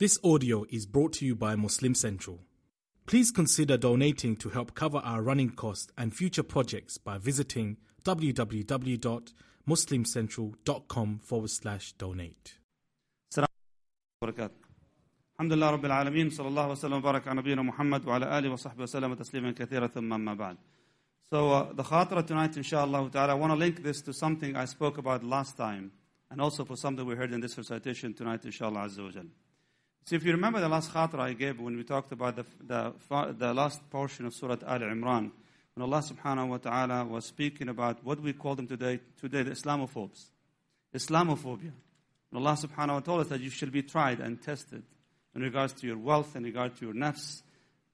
This audio is brought to you by Muslim Central. Please consider donating to help cover our running costs and future projects by visiting www.muslimcentral.com forward slash donate. الحمد لله رب العالمين صلى الله وسلم وبارك على نبينا محمد وعلى آله وصحبه وسلم تسليما كثيرا ثم أما بعد So uh, the khatira tonight inshallah ta'ala I want to link this to something I spoke about last time and also for something we heard in this recitation tonight inshallah azza wa jalla so if you remember the last khatira I gave when we talked about the, the, the last portion of Surah Al Imran when Allah subhanahu wa ta'ala was speaking about what we call them today, today the Islamophobes. Islamophobia. Allah subhanahu wa ta'ala told us that you shall be tried and tested in regards to your wealth, in regard to your nafs,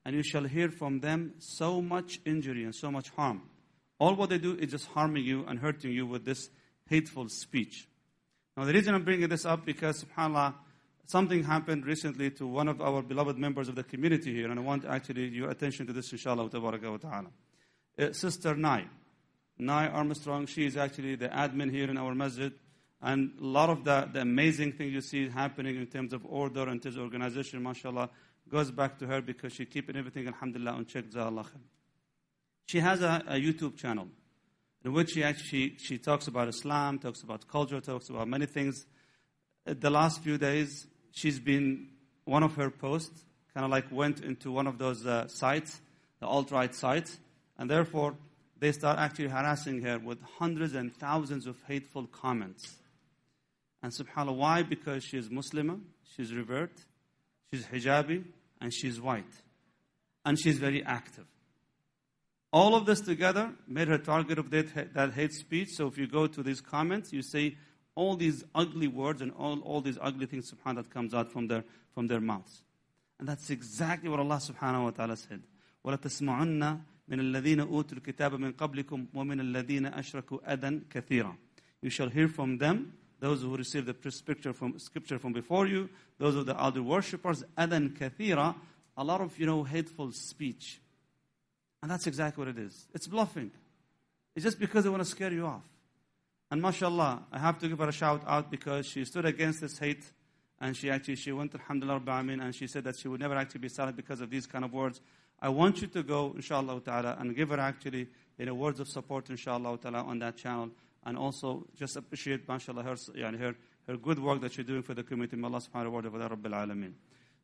and you shall hear from them so much injury and so much harm. All what they do is just harming you and hurting you with this hateful speech. Now, the reason I'm bringing this up because, subhanAllah, something happened recently to one of our beloved members of the community here, and I want actually your attention to this, inshallah, ta'ala. Uh, Sister Nai Armstrong, she is actually the admin here in our masjid. And a lot of the, the amazing things you see happening in terms of order and terms of organization, mashallah, goes back to her because she keeping everything, alhamdulillah, on check, jazakallah She has a, a, YouTube channel in which she actually she talks about Islam, talks about culture, talks about many things. The last few days, she's been, one of her posts kind of like went into one of those uh, sites, the alt-right sites, and therefore they start actually harassing her with hundreds and thousands of hateful comments. And subhanAllah, why? Because she is Muslimah, she's revert, she's hijabi, and she's white. And she's very active. All of this together made her target of that, that hate speech. So if you go to these comments, you see all these ugly words and all, all these ugly things, subhanAllah, that comes out from their, from their mouths. And that's exactly what Allah subhanahu wa ta'ala said. وَلَتَسْمَعُنَّ مِنَ الَّذِينَ أُوتُوا الْكِتَابَ مِنْ قَبْلِكُمْ وَمِنَ الَّذِينَ أَشْرَكُوا أَذًا كَثِيرًا You shall hear from them those who received the scripture from, scripture from before you, those of the other worshippers, adan kathira, a lot of, you know, hateful speech. And that's exactly what it is. It's bluffing. It's just because they want to scare you off. And mashallah, I have to give her a shout out because she stood against this hate and she actually, she went to Alhamdulillah Rabbil and she said that she would never actually be silent because of these kind of words. I want you to go, inshallah ta'ala, and give her actually, you know, words of support, inshallah ta'ala, on that channel and also just appreciate, mashallah, her, her, her good work that she's doing for the community. May Allah subhanahu wa ta'ala rabbil alameen.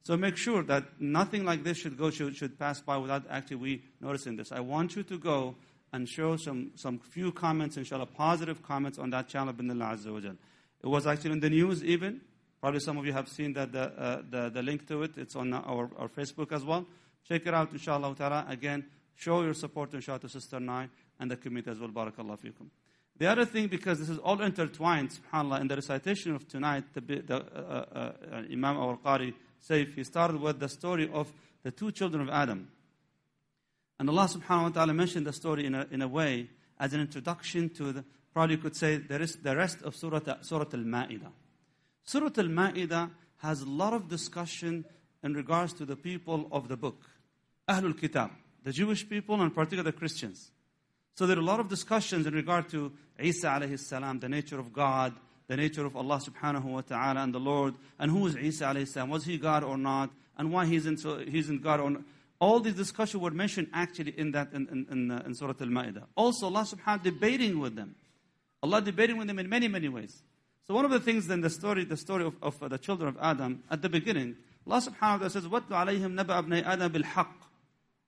So make sure that nothing like this should go, should, should pass by without actually we noticing this. I want you to go and show some, some few comments, inshallah, positive comments on that channel, binillah azza wa It was actually in the news even. Probably some of you have seen that the, uh, the, the link to it. It's on our, our Facebook as well. Check it out, inshallah ta'ala. Again, show your support, inshallah, to Sister Nai and the community as well. Barakallah fikum. The other thing, because this is all intertwined, subhanAllah, in the recitation of tonight, the, the uh, uh, uh, Imam al Qari Saif, he started with the story of the two children of Adam. And Allah subhanahu wa ta'ala mentioned the story in a, in a way as an introduction to the, probably you could say, there is the rest of Surah, Surah Al-Ma'idah. Surah Al-Ma'idah has a lot of discussion in regards to the people of the book. Ahlul Kitab, the Jewish people and particularly the Christians. So there are a lot of discussions in regard to Isa alayhi salam, the nature of God, the nature of Allah subhanahu wa ta'ala and the Lord, and who is Isa alayhi salam, was he God or not, and why he's in, he's in God or not. All these discussions were mentioned actually in that in, in, in, uh, in Surah Al-Ma'idah. Also Allah subhanahu wa ta'ala debating with them. Allah debating with them in many, many ways. So one of the things in the story, the story of, of uh, the children of Adam, at the beginning, Allah subhanahu wa ta'ala says, وَاتْلُ عَلَيْهِمْ نَبَأَ ابْنَيْ آدَمَ بِالْحَقِّ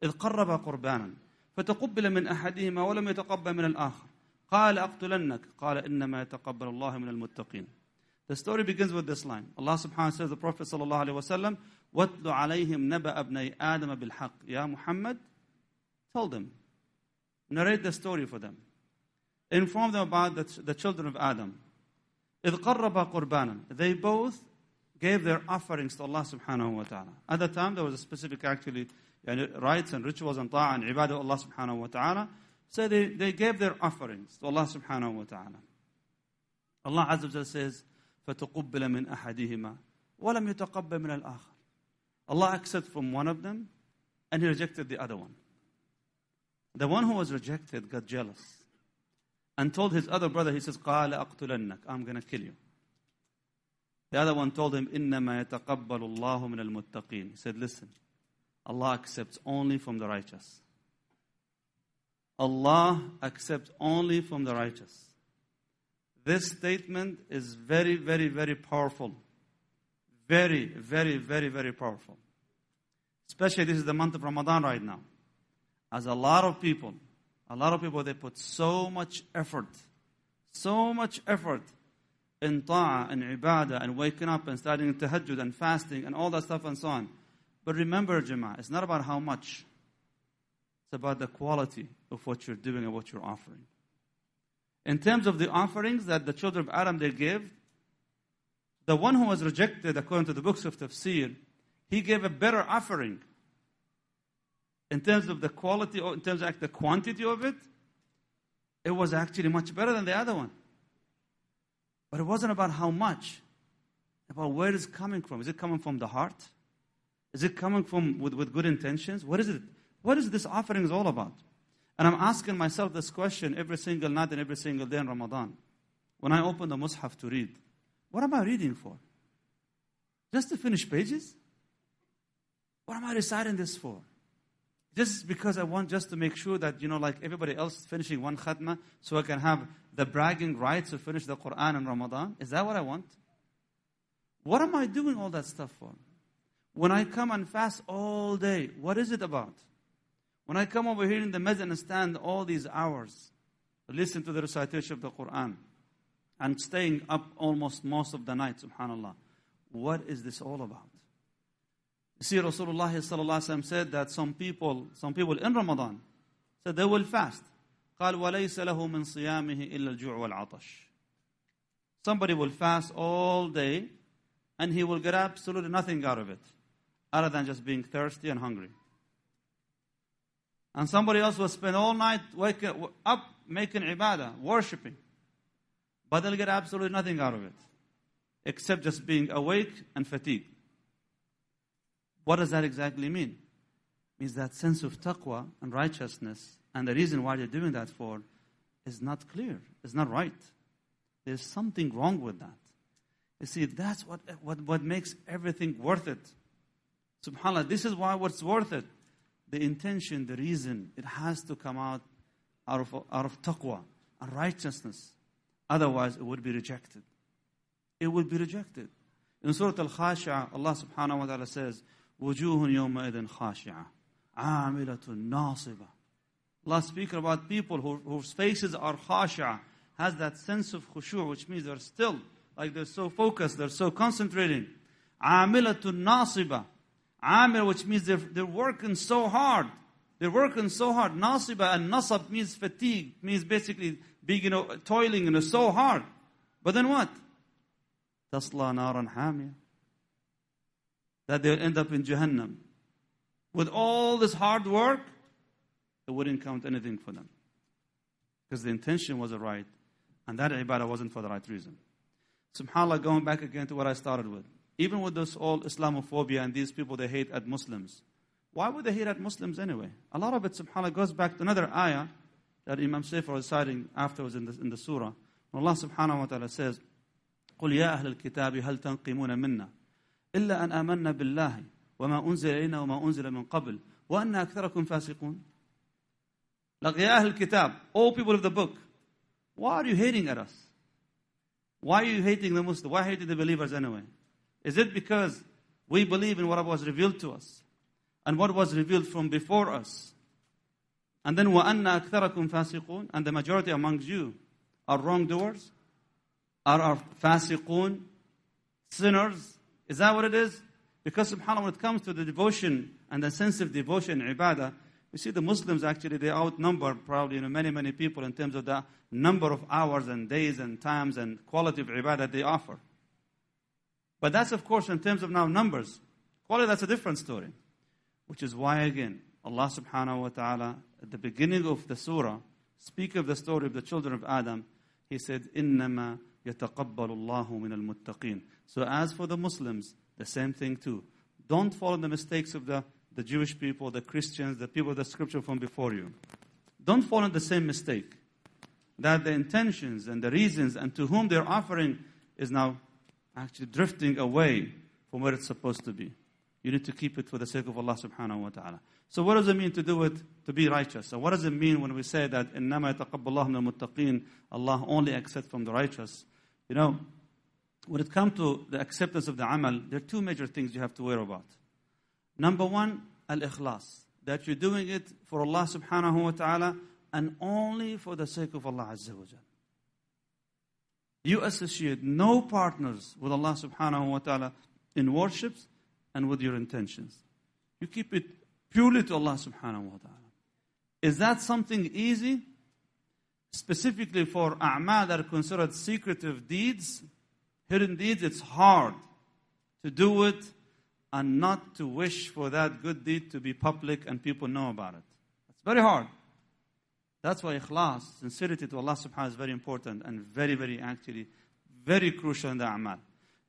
إِذْ قَرَّبَ قُرْبَانًا فتقبل من أحدهما ولم يتقبل من الآخر قال أقتلنك قال إنما يتقبل الله من المتقين The story begins with this line. Allah subhanahu wa ta'ala says, the Prophet sallallahu alayhi wa sallam, وَاتْلُ عَلَيْهِمْ نَبَأَ ابْنَيْ آدَمَ بِالْحَقِّ Ya Muhammad, tell them, narrate the story for them. Inform them about the, the children of Adam. إِذْ قَرَّبَ قُرْبَانًا They both gave their offerings to Allah subhanahu wa ta'ala. At the time, there was a specific actually yani rites and rituals and ta'ah and ibadah of Allah subhanahu wa ta'ala. So they, they gave their offerings to Allah subhanahu wa ta'ala. Allah Azza wa Jalla says, فَتُقُبِّلَ مِنْ أَحَدِهِمَا وَلَمْ يُتَقَبَّلْ مِنَ الْآخَرِ Allah accepted from one of them and he rejected the other one. The one who was rejected got jealous and told his other brother, he says, قَالَ أَقْتُلَنَّكَ I'm going to kill you. The other one told him, إِنَّمَا يَتَقَبَّلُ اللَّهُ مِنَ الْمُتَّقِينَ He said, listen, Allah accepts only from the righteous. Allah accepts only from the righteous. This statement is very, very, very powerful. Very, very, very, very powerful. Especially this is the month of Ramadan right now. As a lot of people, a lot of people, they put so much effort, so much effort in ta'ah and ibadah and waking up and starting tahajjud and fasting and all that stuff and so on. But remember, Jama'ah, it's not about how much. It's about the quality of what you're doing and what you're offering. In terms of the offerings that the children of Adam they gave, the one who was rejected according to the books of tafsir, he gave a better offering. In terms of the quality, or in terms of the quantity of it, it was actually much better than the other one. But it wasn't about how much, about where it's coming from. Is it coming from the heart? Is it coming from with, with good intentions? What is it? What is this offering is all about? And I'm asking myself this question every single night and every single day in Ramadan. When I open the Mus'haf to read, what am I reading for? Just to finish pages? What am I reciting this for? Just because I want just to make sure that, you know, like everybody else is finishing one khatma, so I can have the bragging rights to finish the Quran in Ramadan? Is that what I want? What am I doing all that stuff for? When I come and fast all day, what is it about? When I come over here in the masjid and stand all these hours, listen to the recitation of the Quran, and staying up almost most of the night, subhanAllah, what is this all about? You see, Rasulullah said that some people, some people in Ramadan, said they will fast. قال وليس له من صيامه إلا الجوع والعطش. Somebody will fast all day and he will get absolutely nothing out of it other than just being thirsty and hungry. And somebody else will spend all night waking up making ibadah, worshipping. But they'll get absolutely nothing out of it except just being awake and fatigued. What does that exactly mean? It means that sense of taqwa and righteousness and the reason why they're doing that for is not clear, it's not right. There's something wrong with that. You see, that's what, what, what makes everything worth it. SubhanAllah, this is why what's worth it. The intention, the reason, it has to come out out of, out of taqwa and righteousness. Otherwise, it would be rejected. It would be rejected. In Surah Al-Ghashiyah, Allah subhanahu wa ta'ala says, وجوه يومئذ خاشعة عاملة nasiba." Allah speaks about people who, whose faces are khasha, has that sense of khushu', which means they're still, like they're so focused, they're so concentrating. Amilatun nasiba. Amil, which means they're, they're working so hard. They're working so hard. Nasiba and nasab means fatigue, means basically being, you know, toiling, you know, so hard. But then what? Tasla naran hamia that they'll end up in Jahannam. With all this hard work, it wouldn't count anything for them. Because the intention wasn't right, and that ibadah wasn't for the right reason. SubhanAllah, going back again to what I started with. Even with this all Islamophobia and these people they hate at Muslims, why would they hate at Muslims anyway? A lot of it, subhanAllah, goes back to another ayah that Imam Safer was citing afterwards in the, in the surah. When Allah subhanahu wa ta'ala says, قُلْ يَا أَهْلَ الْكِتَابِ هَلْ تَنْقِمُونَ مِنَّا إلا أن آمنا بالله وما أنزل إلينا وما أنزل من قبل وأن أكثركم فاسقون Like يا أهل الكتاب all people of the book why are you hating at us why are you hating the Muslims why hating the believers anyway is it because we believe in what was revealed to us and what was revealed from before us and then وأن أكثركم فاسقون and the majority amongst you are wrongdoers are, are fasiqun sinners Is that what it is? Because subhanAllah, when it comes to the devotion and the sense of devotion, ibadah, we see the Muslims actually, they outnumber probably you know, many, many people in terms of the number of hours and days and times and quality of ibadah they offer. But that's, of course, in terms of now numbers. Quality, that's a different story. Which is why, again, Allah subhanahu wa ta'ala, at the beginning of the surah, speak of the story of the children of Adam, He said, إِنَّمَا يَتَقَبَّلُ اللَّهُ مِنَ الْمُتَّقِينَ So as for the Muslims, the same thing too. Don't follow the mistakes of the, the Jewish people, the Christians, the people of the scripture from before you. Don't follow the same mistake. That the intentions and the reasons and to whom they're offering is now actually drifting away from where it's supposed to be. You need to keep it for the sake of Allah subhanahu wa ta'ala. So what does it mean to do it, to be righteous? So what does it mean when we say that إِنَّمَا يَتَقَبَّ اللَّهُ مِنَ الْمُتَّقِينَ Allah only accepts from the righteous? You know, when it comes to the acceptance of the amal, there are two major things you have to worry about. Number one, al-ikhlas. That you're doing it for Allah subhanahu wa ta'ala and only for the sake of Allah azza wa jalla. You associate no partners with Allah subhanahu wa ta'ala in worships and with your intentions. You keep it purely to Allah subhanahu wa ta'ala. Is that something easy? Specifically for a'mal that are considered secretive deeds, hidden deeds, it's hard to do it and not to wish for that good deed to be public and people know about it. It's very hard. That's why ikhlas, sincerity to Allah subhanahu wa ta'ala is very important and very, very actually, very crucial in the a'mal.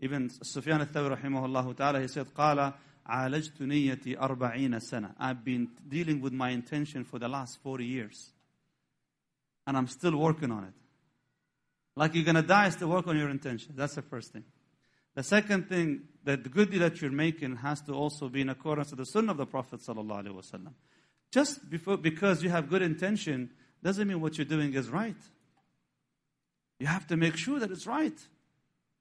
Even Sufyan al-Thawri rahimahullah ta'ala, he said, قال عالجت نيتي أربعين سنة. I've been dealing with my intention for the last 40 years. And I'm still working on it. Like you're going to die, still work on your intention. That's the first thing. The second thing, that the good deed that you're making has to also be in accordance with the sunnah of the Prophet sallallahu alaihi wasallam. Just before, because you have good intention doesn't mean what you're doing is right. You have to make sure that it's right.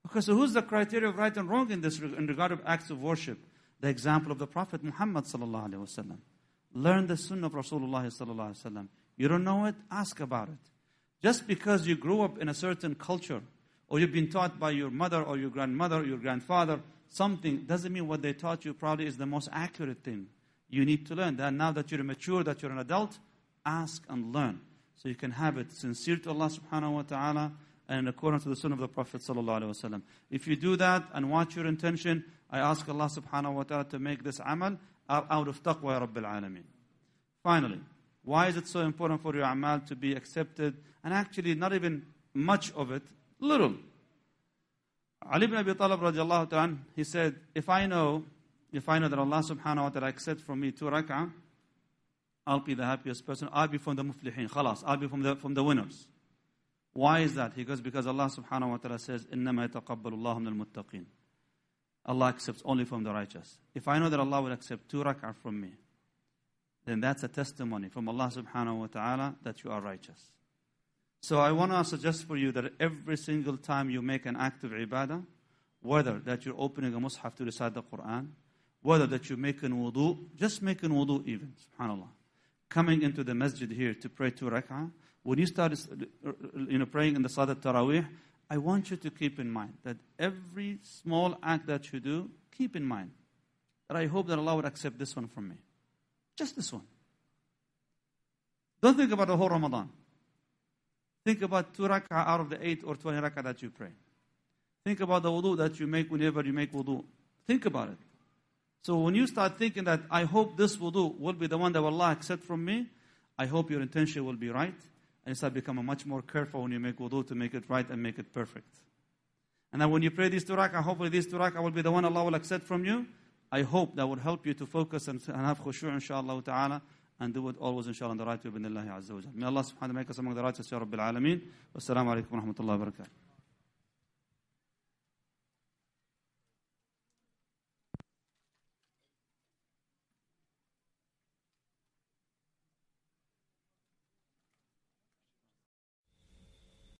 Because so who's the criteria of right and wrong in this in regard of acts of worship? The example of the Prophet Muhammad sallallahu alaihi wasallam. Learn the sunnah of Rasulullah sallallahu alaihi wasallam. You don't know it? Ask about it. Just because you grew up in a certain culture, or you've been taught by your mother or your grandmother or your grandfather something, doesn't mean what they taught you probably is the most accurate thing. You need to learn that now that you're mature, that you're an adult, ask and learn. So you can have it sincere to Allah subhanahu wa ta'ala and in accordance to the sunnah of the Prophet wasallam. If you do that and watch your intention, I ask Allah subhanahu wa ta'ala to make this amal out of taqwa Rabbil alameen. Finally, why is it so important for your amal to be accepted? And actually, not even much of it, little. Ali ibn Abi Talib radiallahu ta'ala, he said, if I know, if I know that Allah subhanahu wa ta'ala accepts from me two rak'ah, I'll be the happiest person. I'll be from the muflihin. Khalas. I'll be from the, from the winners. Why is that? He goes, because Allah subhanahu wa ta'ala says, إِنَّمَا يَتَقَبَّلُ اللَّهُ مِنَ الْمُتَّقِينَ Allah accepts only from the righteous. If I know that Allah will accept two rak'ah from me, then that's a testimony from Allah subhanahu wa ta'ala that you are righteous. So I want to suggest for you that every single time you make an act of ibadah, whether that you're opening a mushaf to recite the Quran, whether that you're making wudu, just making wudu even, subhanAllah. Coming into the masjid here to pray two rak'ah, when you start uh, you know, praying in the Salat Taraweeh, I want you to keep in mind that every small act that you do, keep in mind that I hope that Allah would accept this one from me. Just this one. Don't think about the whole Ramadan. Think about two rak'ah out of the eight or 20 rak'ah that you pray. Think about the wudu that you make whenever you make wudu. Think about it. So when you start thinking that I hope this wudu will be the one that Allah accept from me, I hope your intention will be right. And start becoming much more careful when you make wudu to make it right and make it perfect. And then when you pray these two hopefully these two will be the one Allah will accept from you. I hope that will help you to focus and have khushu' inshaAllah ta'ala and do it always inshallah in the right way bin Allah azza wa May Allah subhanahu wa ta'ala make us among the righteous ya Rabbil alameen. Wassalamu alaikum wa rahmatullahi wa barakatuh.